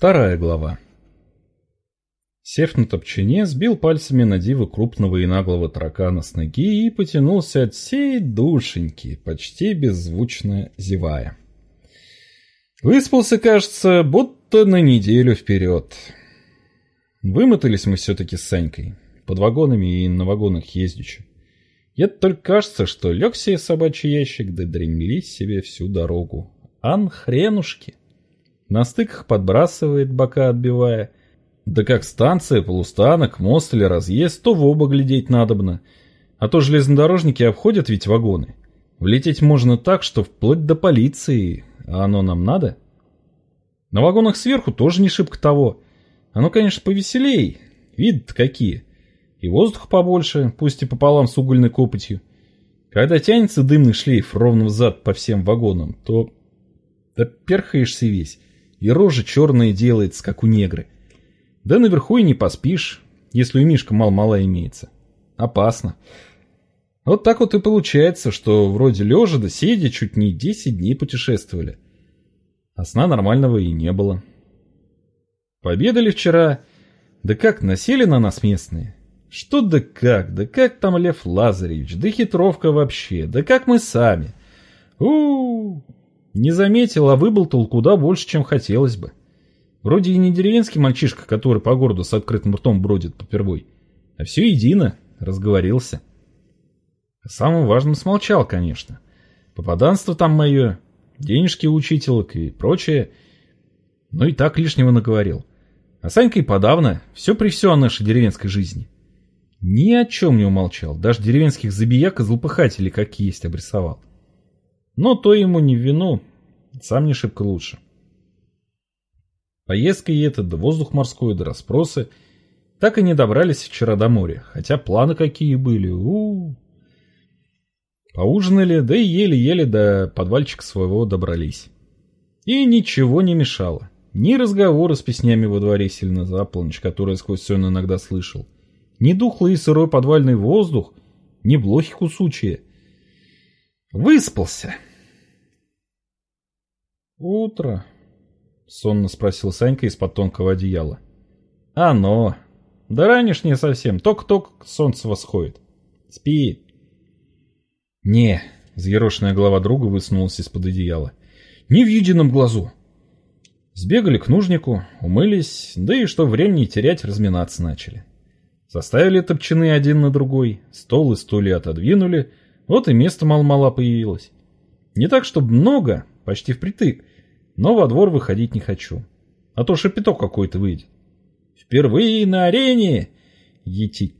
Вторая глава. Сев на топчине, сбил пальцами на диво крупного и наглого таракана с ноги и потянулся от всей душеньки, почти беззвучно зевая. Выспался, кажется, будто на неделю вперед. Вымотались мы все-таки с Санькой, под вагонами и на вагонах ездячи. Я только кажется, что лег собачий ящик, да дремлись себе всю дорогу. Ан хренушки. На стыках подбрасывает, бока отбивая. Да как станция, полустанок, мост или разъезд, то в оба глядеть надобно. А то железнодорожники обходят ведь вагоны. Влететь можно так, что вплоть до полиции. А оно нам надо? На вагонах сверху тоже не шибко того. Оно, конечно, повеселей. Вид какие. И воздух побольше, пусть и пополам с угольной копотью. Когда тянется дымный шлейф ровно взад по всем вагонам, то... Да перхаешься весь и рожа черная делается, как у негры. Да наверху и не поспишь, если у Мишка мал-мала имеется. Опасно. Вот так вот и получается, что вроде лежа да сидя чуть не 10 дней путешествовали. А сна нормального и не было. Победали вчера. Да как насели на нас местные? Что да как, да как там Лев Лазаревич, да хитровка вообще, да как мы сами. у у, -у. Не заметил, а выболтал куда больше, чем хотелось бы. Вроде и не деревенский мальчишка, который по городу с открытым ртом бродит попервой, а все едино, разговорился. О самом важном смолчал, конечно. Попаданство там мое, денежки учителок и прочее, но и так лишнего наговорил. А Санька и подавно, все при все о нашей деревенской жизни. Ни о чем не умолчал, даже деревенских забияк и злопыхателей как есть обрисовал. Но то ему не в вину, сам не шибко лучше. Поездка и эта, да воздух морской, да расспросы, так и не добрались вчера до моря, хотя планы какие были, у, -у, -у. Поужинали, да и еле-еле до подвальчика своего добрались. И ничего не мешало. Ни разговоры с песнями во дворе сильно за полночь, которые сквозь сон иногда слышал, ни духлый и сырой подвальный воздух, ни блохи кусучие. Выспался. «Утро?» — сонно спросил Санька из-под тонкого одеяла. «Оно! Да ранешнее совсем, ток-ток солнце восходит. Спи!» «Не!» — взъерошенная голова друга высунулась из-под одеяла. «Не в едином глазу!» Сбегали к нужнику, умылись, да и что времени терять, разминаться начали. Заставили топчаны один на другой, стол и стулья отодвинули, вот и место мало-мало появилось. Не так, чтобы много, почти впритык, но во двор выходить не хочу. А то шапито какой-то выйдет. Впервые на арене! Ети.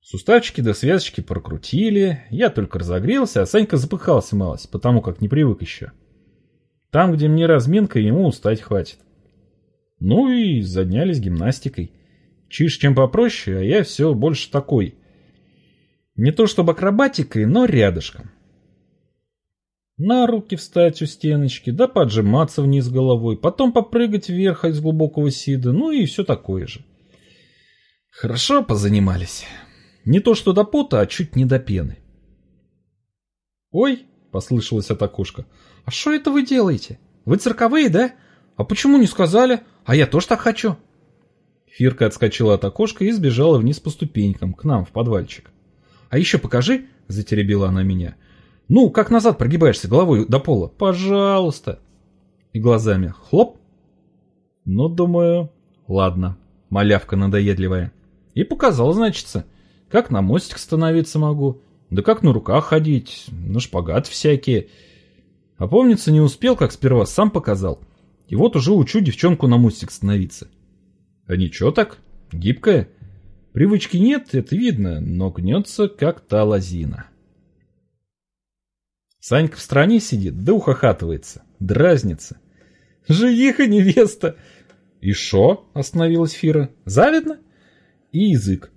Суставчики до связочки прокрутили, я только разогрелся, а Санька запыхался малость, потому как не привык еще. Там, где мне разминка, ему устать хватит. Ну и заднялись гимнастикой. Чиж чем попроще, а я все больше такой. Не то чтобы акробатикой, но рядышком. На руки встать у стеночки, да поджиматься вниз головой, потом попрыгать вверх из глубокого сида, ну и все такое же. Хорошо позанимались. Не то что до пота, а чуть не до пены. «Ой!» — послышалось от окошка. «А что это вы делаете? Вы цирковые, да? А почему не сказали? А я тоже так хочу!» Фирка отскочила от окошка и сбежала вниз по ступенькам, к нам, в подвальчик. «А еще покажи!» — затеребила она меня — ну, как назад прогибаешься головой до пола? Пожалуйста. И глазами хлоп. Ну, думаю, ладно, малявка надоедливая. И показал, значится, как на мостик становиться могу, да как на руках ходить, на шпагат всякие. А помнится, не успел, как сперва сам показал. И вот уже учу девчонку на мостик становиться. А ничего так, гибкая. Привычки нет, это видно, но гнется, как та лозина. Санька в стороне сидит, да ухахатывается, дразнится. «Жениха невеста!» «И шо?» — остановилась Фира. «Завидно?» И язык.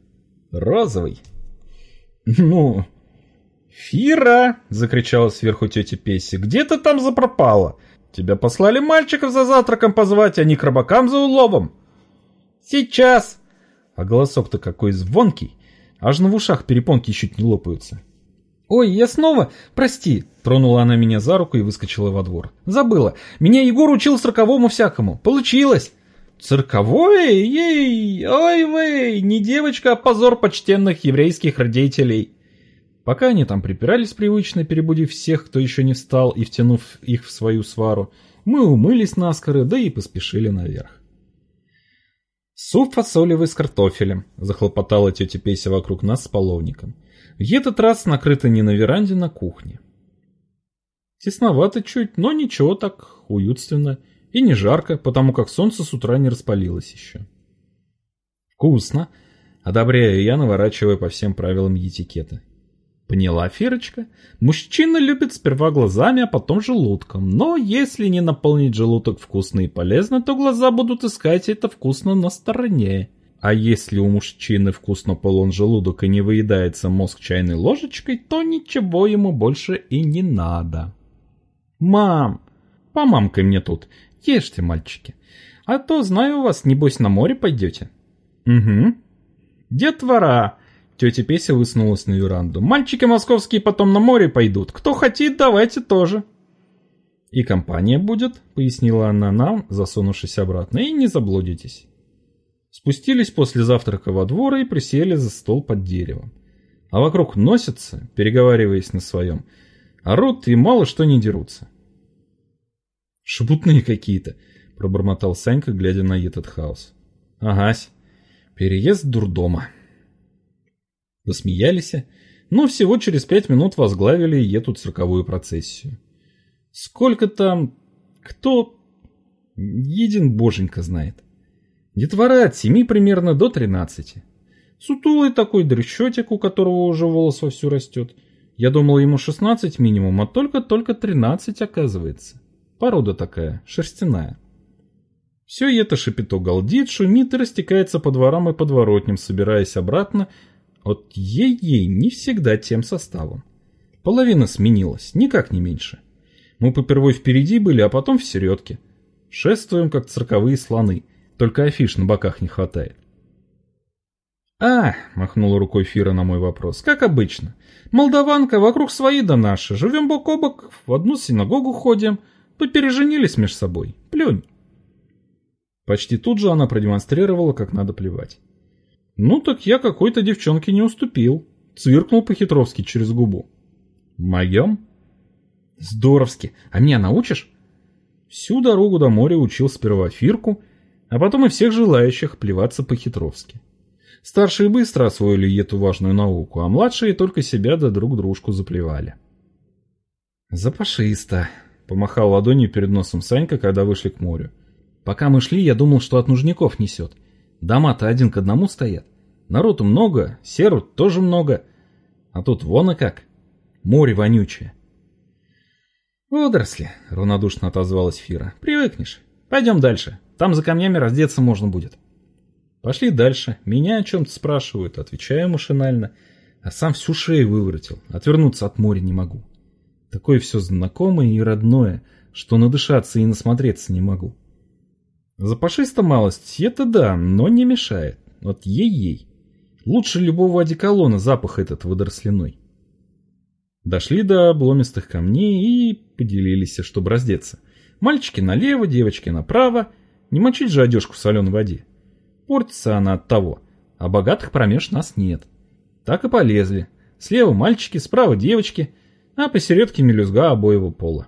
«Розовый». «Ну...» «Фира!» — закричала сверху тетя Песси. «Где ты там запропала? Тебя послали мальчиков за завтраком позвать, а не к рыбакам за уловом!» «Сейчас!» А голосок-то какой звонкий, аж на в ушах перепонки чуть не лопаются. «Ой, я снова? Прости!» Тронула она меня за руку и выскочила во двор. «Забыла. Меня Егор учил цирковому всякому. Получилось!» «Цирковое? Ей! Ой-вей! Не девочка, а позор почтенных еврейских родителей!» Пока они там припирались привычно, перебудив всех, кто еще не встал, и втянув их в свою свару, мы умылись наскоро, да и поспешили наверх. «Суп фасолевый с картофелем», — захлопотала тетя Песя вокруг нас с половником. В этот раз накрыто не на веранде, на кухне. Тесновато чуть, но ничего так, уютственно. И не жарко, потому как солнце с утра не распалилось еще. «Вкусно!» — одобряю я, наворачивая по всем правилам этикета. Поняла, Фирочка? Мужчина любит сперва глазами, а потом желудком. Но если не наполнить желудок вкусно и полезно, то глаза будут искать это вкусно на стороне. А если у мужчины вкусно полон желудок и не выедается мозг чайной ложечкой, то ничего ему больше и не надо. Мам, помамкай мне тут, ешьте, мальчики. А то, знаю вас, небось на море пойдете. Угу. Детвора, Тетя Песя высунулась на веранду. «Мальчики московские потом на море пойдут. Кто хотит, давайте тоже». «И компания будет», — пояснила она нам, засунувшись обратно, — «и не заблудитесь». Спустились после завтрака во двор и присели за стол под деревом. А вокруг носятся, переговариваясь на своем, орут и мало что не дерутся. «Шебутные какие-то», — пробормотал Санька, глядя на этот хаос. «Агась, переезд дурдома». Засмеялись, но всего через пять минут возглавили эту цирковую процессию. Сколько там... кто... Един боженька знает. Детвора от семи примерно до тринадцати. Сутулый такой дрещетик, у которого уже волос вовсю растет. Я думал, ему шестнадцать минимум, а только-только тринадцать оказывается. Порода такая, шерстяная. Все это шипито галдит, шумит и растекается по дворам и подворотням, собираясь обратно от ей-ей не всегда тем составом. Половина сменилась, никак не меньше. Мы попервой впереди были, а потом в середке. Шествуем, как цирковые слоны, только афиш на боках не хватает. «А!» — махнула рукой Фира на мой вопрос. «Как обычно. Молдаванка, вокруг свои да наши. Живем бок о бок, в одну синагогу ходим. Попереженились меж собой. Плюнь». Почти тут же она продемонстрировала, как надо плевать. Ну так я какой-то девчонке не уступил. Цвиркнул по-хитровски через губу. Моем? Здоровски. А меня научишь? Всю дорогу до моря учил сперва Фирку, а потом и всех желающих плеваться по-хитровски. Старшие быстро освоили эту важную науку, а младшие только себя да друг дружку заплевали. «Запашисто», — помахал ладонью перед носом Санька, когда вышли к морю. «Пока мы шли, я думал, что от нужников несет. Дома-то один к одному стоят. Народу много, серу тоже много. А тут вон и как. Море вонючее. «Водоросли», — равнодушно отозвалась Фира. «Привыкнешь. Пойдем дальше. Там за камнями раздеться можно будет». Пошли дальше. Меня о чем-то спрашивают. Отвечаю машинально. А сам всю шею выворотил. Отвернуться от моря не могу. Такое все знакомое и родное, что надышаться и насмотреться не могу. Запашиста малость, это да, но не мешает. Вот ей-ей. Лучше любого одеколона запах этот водоросляной. Дошли до обломистых камней и поделились, чтобы раздеться. Мальчики налево, девочки направо. Не мочить же одежку в соленой воде. Портится она от того, а богатых промеж нас нет. Так и полезли. Слева мальчики, справа девочки, а посередке мелюзга обоего пола.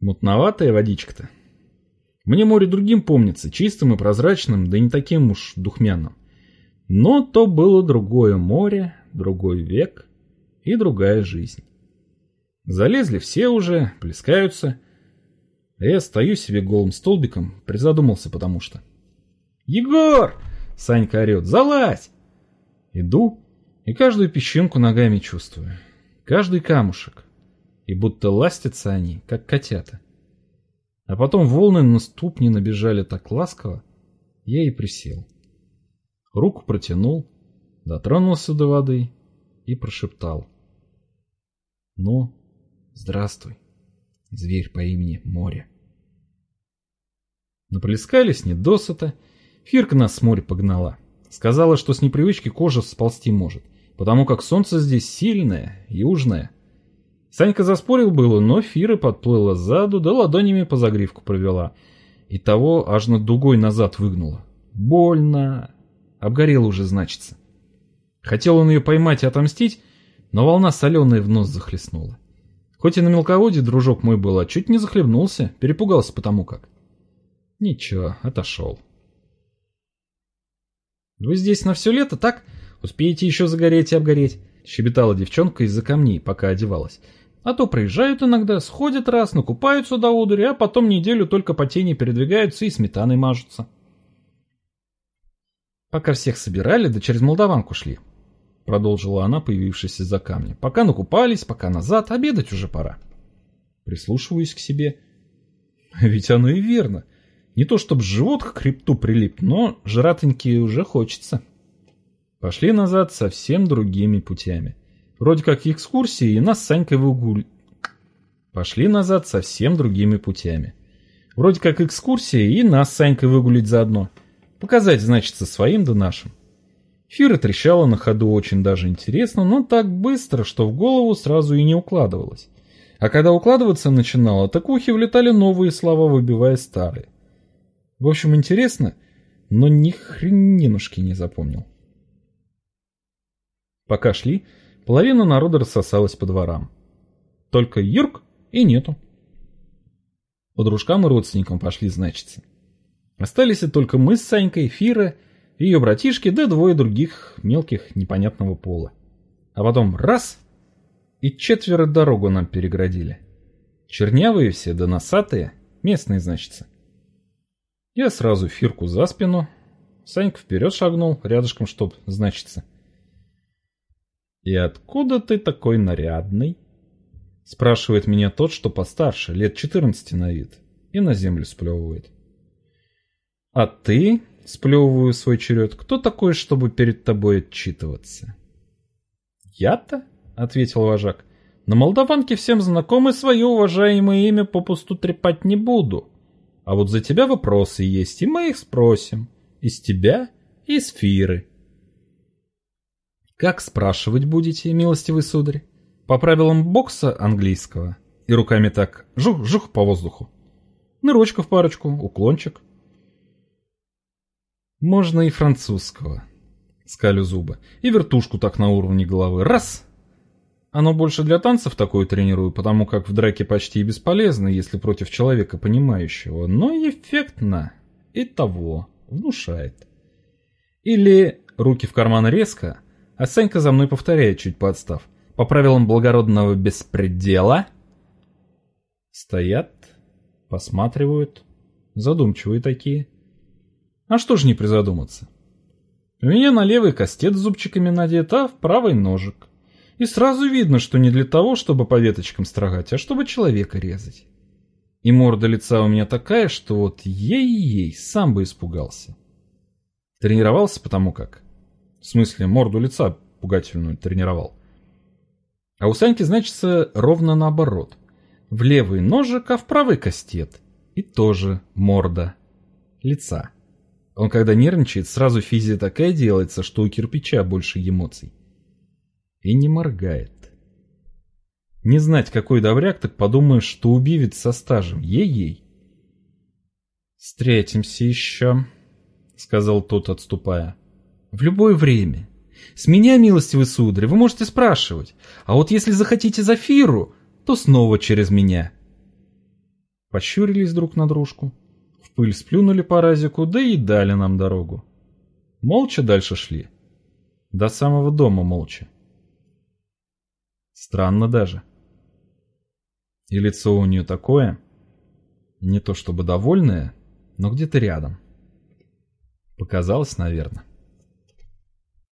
Мутноватая водичка-то. Мне море другим помнится, чистым и прозрачным, да не таким уж духмяным. Но то было другое море, другой век и другая жизнь. Залезли все уже, плескаются. А я стою себе голым столбиком, призадумался потому что. «Егор!» — Санька орет. «Залазь!» Иду и каждую песчинку ногами чувствую. Каждый камушек. И будто ластятся они, как котята. А потом волны на ступни набежали так ласково, я и присел. Руку протянул, дотронулся до воды и прошептал. Ну, здравствуй, зверь по имени Море. Наплескались не досыта, Фирка нас с моря погнала. Сказала, что с непривычки кожа сползти может. потому как солнце здесь сильное, южное. Санька заспорил было, но Фира подплыла сзаду, да ладонями по загривку провела. И того аж над дугой назад выгнула. Больно. Обгорела уже, значится. Хотел он ее поймать и отомстить, но волна соленая в нос захлестнула. Хоть и на мелководье дружок мой был, а чуть не захлебнулся, перепугался потому как. Ничего, отошел. «Вы здесь на все лето, так? Успеете еще загореть и обгореть?» — щебетала девчонка из-за камней, пока одевалась. А то проезжают иногда, сходят раз, накупаются до одури, а потом неделю только по тени передвигаются и сметаной мажутся. Пока всех собирали, да через Молдаванку шли. Продолжила она, появившись из-за камня. Пока накупались, пока назад, обедать уже пора. Прислушиваюсь к себе. Ведь оно и верно. Не то чтобы живот к хребту прилип, но жратоньки уже хочется. Пошли назад совсем другими путями. Вроде как экскурсии, и нас с Санькой выгуль... Пошли назад совсем другими путями. Вроде как экскурсия, и нас с Санькой выгулить заодно. Показать, значит, со своим да нашим. Фира трещала на ходу очень даже интересно, но так быстро, что в голову сразу и не укладывалось. А когда укладываться начинало, так ухи влетали новые слова, выбивая старые. В общем, интересно, но ни хренинушки не запомнил. Пока шли, Половина народа рассосалась по дворам. Только Юрк и нету. По дружкам и родственникам пошли, значится. Остались только мы с Санькой, Фира, ее братишки, да двое других мелких непонятного пола. А потом раз — и четверо дорогу нам переградили. Чернявые все, да носатые, местные, значится. Я сразу Фирку за спину, Санька вперед шагнул, рядышком чтоб, значится. «И откуда ты такой нарядный?» Спрашивает меня тот, что постарше, лет 14 на вид, и на землю сплевывает. «А ты?» — сплевываю свой черед. «Кто такой, чтобы перед тобой отчитываться?» «Я-то?» — ответил вожак. «На молдаванке всем знакомы свое уважаемое имя попусту трепать не буду. А вот за тебя вопросы есть, и мы их спросим. Из тебя и из Фиры». Как спрашивать будете, милостивый сударь? По правилам бокса английского. И руками так жух-жух по воздуху. Нырочка в парочку, уклончик. Можно и французского. Скалю зубы. И вертушку так на уровне головы. Раз! Оно больше для танцев такое тренирую, потому как в драке почти и бесполезно, если против человека понимающего, но эффектно. И того. Внушает. Или руки в карманы резко, а Санька за мной повторяет, чуть подстав. По правилам благородного беспредела. Стоят, посматривают, задумчивые такие. А что ж не призадуматься? У меня на левый кастет с зубчиками надет, а в правый ножик. И сразу видно, что не для того, чтобы по веточкам строгать, а чтобы человека резать. И морда лица у меня такая, что вот ей-ей, сам бы испугался. Тренировался потому как. В смысле, морду лица пугательную тренировал. А у Саньки, значится, ровно наоборот. В левый ножик, а в правый кастет. И тоже морда. Лица. Он когда нервничает, сразу физия такая делается, что у кирпича больше эмоций. И не моргает. Не знать, какой добряк, так подумаешь, что убивец со стажем. Ей-ей. «Встретимся еще», — сказал тот, отступая. В любое время. С меня, милостивый сударь, вы можете спрашивать. А вот если захотите Зафиру, то снова через меня. Пощурились друг на дружку. В пыль сплюнули по разику, да и дали нам дорогу. Молча дальше шли. До самого дома молча. Странно даже. И лицо у нее такое, не то чтобы довольное, но где-то рядом. Показалось, наверное.